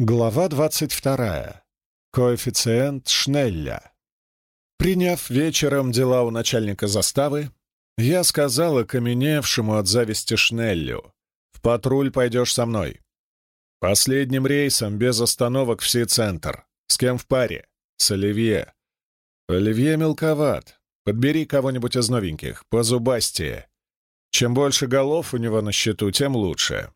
Глава 22. Коэффициент Шнелля. Приняв вечером дела у начальника заставы, я сказал окаменевшему от зависти Шнеллю, «В патруль пойдешь со мной. Последним рейсом, без остановок, в Си-центр. С кем в паре? С Оливье. Оливье мелковат. Подбери кого-нибудь из новеньких, позубастее. Чем больше голов у него на счету, тем лучше.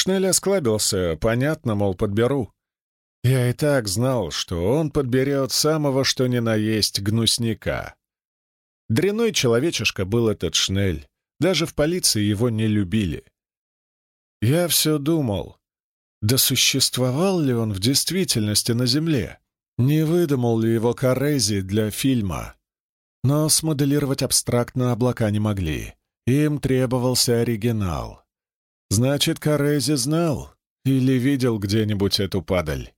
Шнель осклабился, понятно, мол, подберу. Я и так знал, что он подберет самого что ни на есть гнусника. Дряной человечишка был этот Шнель. Даже в полиции его не любили. Я все думал, да существовал ли он в действительности на Земле? Не выдумал ли его Карези для фильма? Но смоделировать абстрактно облака не могли. Им требовался оригинал. Значит, Карези знал или видел где-нибудь эту падаль.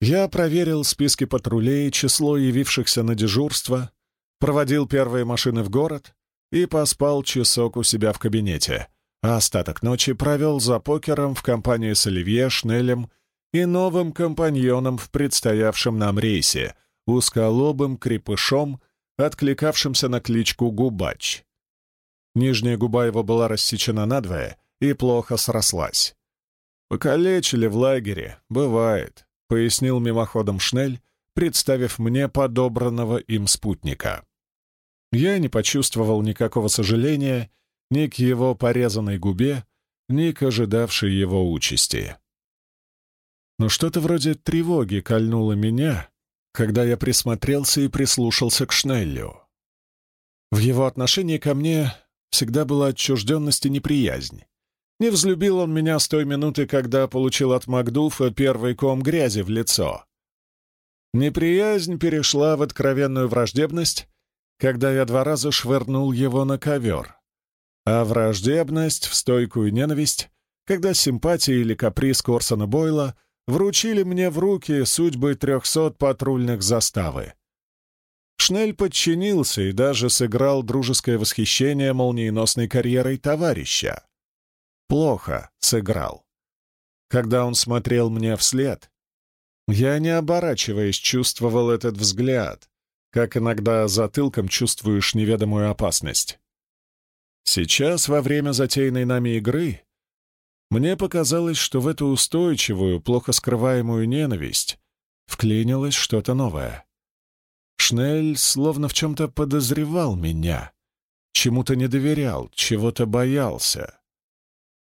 Я проверил списки патрулей, число явившихся на дежурство, проводил первые машины в город и поспал часок у себя в кабинете, а остаток ночи провел за покером в компании с Оливье, Шнелем и новым компаньоном в предстоявшем нам рейсе, узколобым крепышом, откликавшимся на кличку Губач. Нижняя губа его была рассечена надвое и плохо срослась. «Покалечили в лагере, бывает», — пояснил мимоходом Шнель, представив мне подобранного им спутника. Я не почувствовал никакого сожаления ни к его порезанной губе, ни к ожидавшей его участи. Но что-то вроде тревоги кольнуло меня, когда я присмотрелся и прислушался к Шнеллю. В его отношении ко мне всегда была отчужденность и неприязнь. Не взлюбил он меня с той минуты, когда получил от Макдуфа первый ком грязи в лицо. Неприязнь перешла в откровенную враждебность, когда я два раза швырнул его на ковер, а враждебность — в стойкую ненависть, когда симпатия или каприз Корсона Бойла вручили мне в руки судьбы трехсот патрульных заставы. Шнель подчинился и даже сыграл дружеское восхищение молниеносной карьерой товарища. Плохо сыграл. Когда он смотрел мне вслед, я, не оборачиваясь, чувствовал этот взгляд, как иногда затылком чувствуешь неведомую опасность. Сейчас, во время затеянной нами игры, мне показалось, что в эту устойчивую, плохо скрываемую ненависть вклинилось что-то новое. Шнель словно в чем-то подозревал меня, чему-то не доверял, чего-то боялся.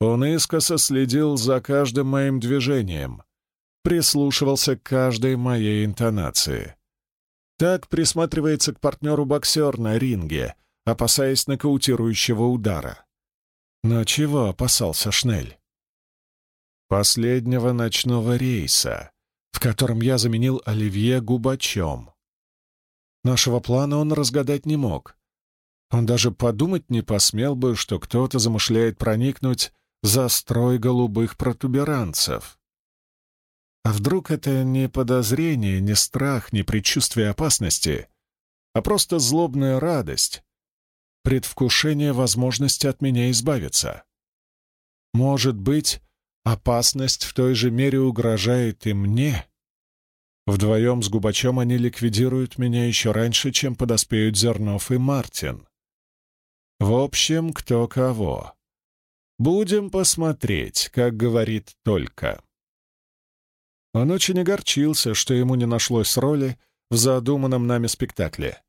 Он искоса следил за каждым моим движением, прислушивался к каждой моей интонации. Так присматривается к партнеру боксер на ринге, опасаясь нокаутирующего удара. Но чего опасался Шнель? Последнего ночного рейса, в котором я заменил Оливье Губачом. Нашего плана он разгадать не мог. Он даже подумать не посмел бы, что кто-то замышляет проникнуть за строй голубых протуберанцев. А вдруг это не подозрение, не страх, не предчувствие опасности, а просто злобная радость, предвкушение возможности от меня избавиться? Может быть, опасность в той же мере угрожает и мне? Вдвоем с Губачом они ликвидируют меня еще раньше, чем подоспеют Зернов и Мартин. В общем, кто кого. Будем посмотреть, как говорит Только. Он очень огорчился, что ему не нашлось роли в задуманном нами спектакле.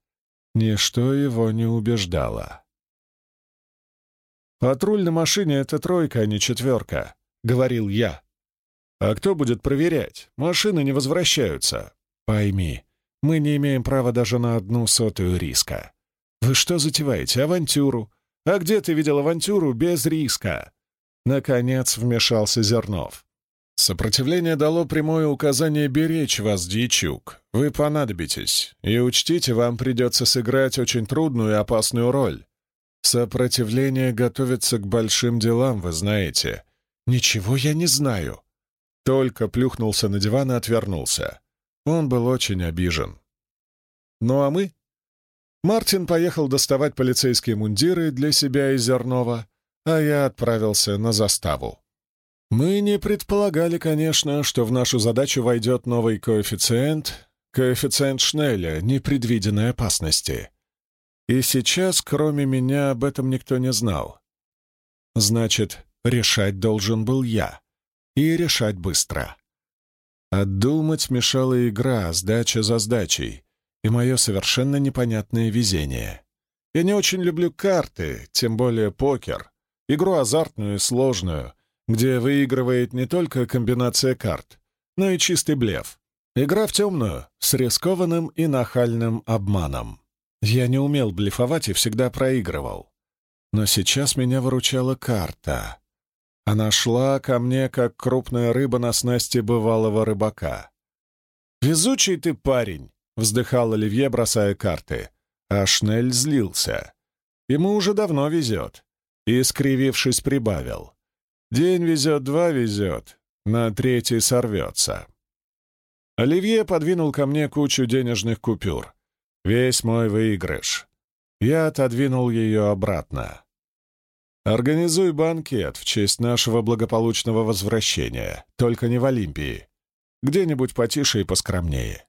Ничто его не убеждало. «Патруль на машине — это тройка, а не четверка», — говорил я. А кто будет проверять? Машины не возвращаются. Пойми, мы не имеем права даже на одну сотую риска. Вы что затеваете? Авантюру? А где ты видел авантюру без риска? Наконец вмешался Зернов. Сопротивление дало прямое указание беречь вас, дичук. Вы понадобитесь. И учтите, вам придется сыграть очень трудную и опасную роль. Сопротивление готовится к большим делам, вы знаете. Ничего я не знаю. Только плюхнулся на диван и отвернулся. Он был очень обижен. Ну а мы? Мартин поехал доставать полицейские мундиры для себя и Зернова, а я отправился на заставу. Мы не предполагали, конечно, что в нашу задачу войдет новый коэффициент, коэффициент Шнелля, непредвиденной опасности. И сейчас, кроме меня, об этом никто не знал. Значит, решать должен был я. И решать быстро. Отдумать мешала игра, сдача за сдачей, и мое совершенно непонятное везение. Я не очень люблю карты, тем более покер, игру азартную и сложную, где выигрывает не только комбинация карт, но и чистый блеф. Игра в темную, с рискованным и нахальным обманом. Я не умел блефовать и всегда проигрывал. Но сейчас меня выручала карта. Она шла ко мне, как крупная рыба на снасти бывалого рыбака. «Везучий ты парень!» — вздыхал Оливье, бросая карты. А Шнель злился. Ему уже давно везет. И, скривившись, прибавил. «День везет, два везет, на третий сорвется». Оливье подвинул ко мне кучу денежных купюр. Весь мой выигрыш. Я отодвинул ее обратно. Организуй банкет в честь нашего благополучного возвращения, только не в Олимпии. Где-нибудь потише и поскромнее.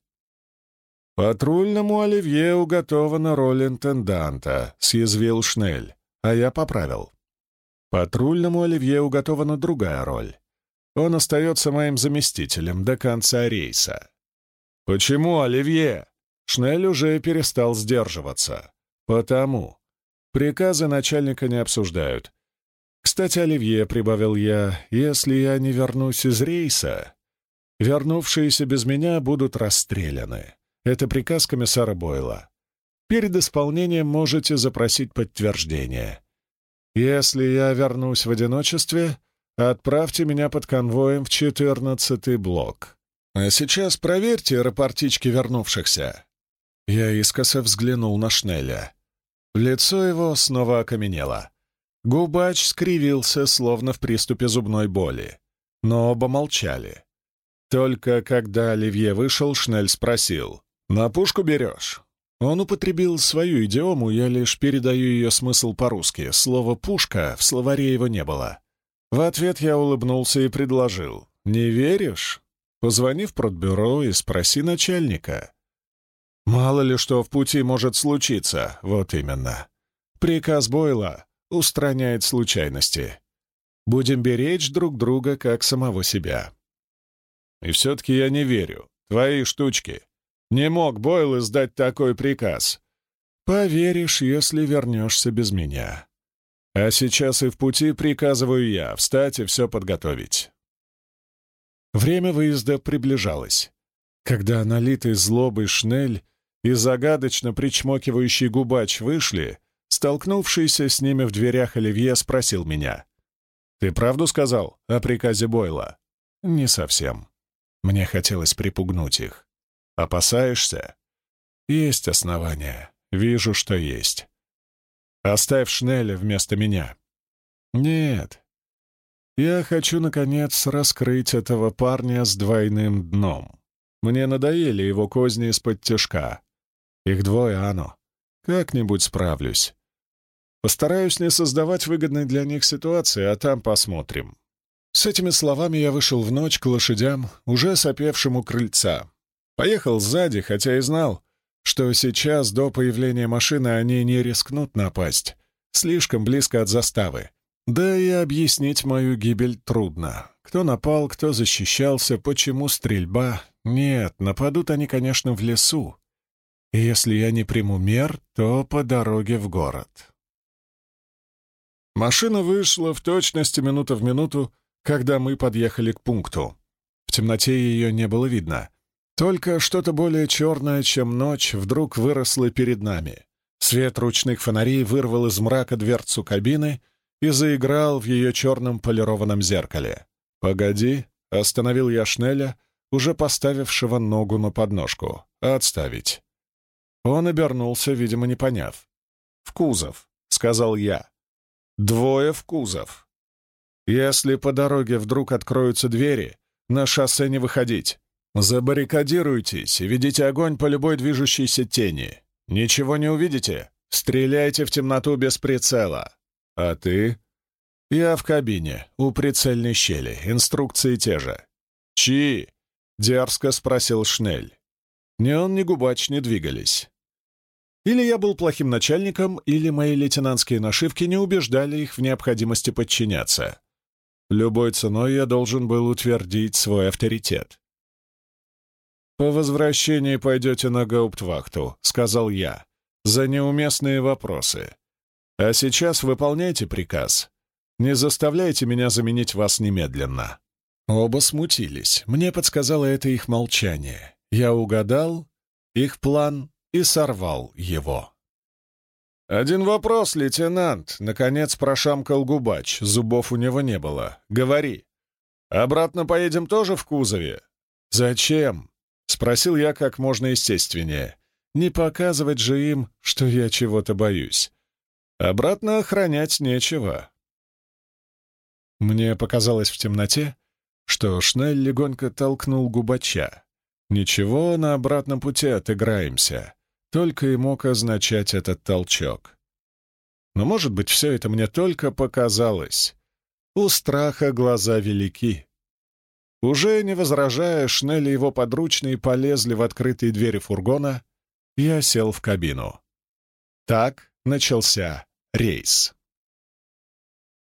Патрульному Оливье уготована роль интенданта, съязвил Шнель, а я поправил. Патрульному Оливье уготована другая роль. Он остается моим заместителем до конца рейса. Почему Оливье? Шнель уже перестал сдерживаться. Потому. Приказы начальника не обсуждают. Кстати, Оливье, — прибавил я, — если я не вернусь из рейса, вернувшиеся без меня будут расстреляны. Это приказ комиссара Бойла. Перед исполнением можете запросить подтверждение. Если я вернусь в одиночестве, отправьте меня под конвоем в четырнадцатый блок. А сейчас проверьте рапортички вернувшихся. Я искоса взглянул на Шнеля. Лицо его снова окаменело. Губач скривился, словно в приступе зубной боли. Но оба молчали. Только когда Оливье вышел, Шнель спросил. «На пушку берешь?» Он употребил свою идиому, я лишь передаю ее смысл по-русски. Слово «пушка» в словаре его не было. В ответ я улыбнулся и предложил. «Не веришь? Позвони в продбюро и спроси начальника». Мало ли что в пути может случиться, вот именно. Приказ Бойла устраняет случайности. Будем беречь друг друга как самого себя. И все-таки я не верю. Твои штучки. Не мог Бойл издать такой приказ. Поверишь, если вернешься без меня. А сейчас и в пути приказываю я встать и все подготовить. Время выезда приближалось. Когда налитый злобой шнель и загадочно причмокивающий губач вышли, столкнувшийся с ними в дверях Оливье спросил меня. «Ты правду сказал о приказе Бойла?» «Не совсем. Мне хотелось припугнуть их. Опасаешься?» «Есть основания. Вижу, что есть. Оставь Шнеля вместо меня». «Нет. Я хочу, наконец, раскрыть этого парня с двойным дном. Мне надоели его козни из-под тяжка. Их двое, Ано. Как-нибудь справлюсь. Постараюсь не создавать выгодной для них ситуации, а там посмотрим. С этими словами я вышел в ночь к лошадям, уже сопевшему крыльца. Поехал сзади, хотя и знал, что сейчас, до появления машины, они не рискнут напасть. Слишком близко от заставы. Да и объяснить мою гибель трудно. Кто напал, кто защищался, почему стрельба. Нет, нападут они, конечно, в лесу. Если я не приму мер, то по дороге в город. Машина вышла в точности минута в минуту, когда мы подъехали к пункту. В темноте ее не было видно. Только что-то более черное, чем ночь, вдруг выросло перед нами. Свет ручных фонарей вырвал из мрака дверцу кабины и заиграл в ее черном полированном зеркале. «Погоди», — остановил я Шнеля, уже поставившего ногу на подножку. «Отставить». Он обернулся, видимо, не поняв. «В кузов», — сказал я. «Двое в кузов. Если по дороге вдруг откроются двери, на шоссе не выходить. Забаррикадируйтесь и ведите огонь по любой движущейся тени. Ничего не увидите? Стреляйте в темноту без прицела. А ты?» Я в кабине, у прицельной щели, инструкции те же. «Чьи?» — дерзко спросил Шнель. Ни он, ни Губач не двигались. Или я был плохим начальником, или мои лейтенантские нашивки не убеждали их в необходимости подчиняться. Любой ценой я должен был утвердить свой авторитет. «По возвращении пойдете на гауптвахту», — сказал я, — «за неуместные вопросы. А сейчас выполняйте приказ. Не заставляйте меня заменить вас немедленно». Оба смутились. Мне подсказало это их молчание. Я угадал их план и сорвал его. «Один вопрос, лейтенант!» — наконец прошамкал Губач. Зубов у него не было. «Говори. Обратно поедем тоже в кузове?» «Зачем?» — спросил я как можно естественнее. «Не показывать же им, что я чего-то боюсь. Обратно охранять нечего». Мне показалось в темноте, что Шнель легонько толкнул Губача. «Ничего, на обратном пути отыграемся» только и мог означать этот толчок. Но, может быть, все это мне только показалось. У страха глаза велики. Уже не возражая, Шнель и его подручные полезли в открытые двери фургона, я сел в кабину. Так начался рейс.